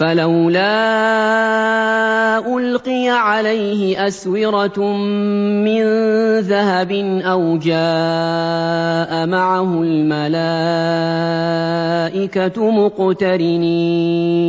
فَلَوْلَا أُلْقِيَ عَلَيْهِ أَسْوِرَةٌ مِّن ذَهَبٍ أَوْ جَاءَ مَعَهُ الْمَلَائِكَةُ مُقْتَرِنِينَ.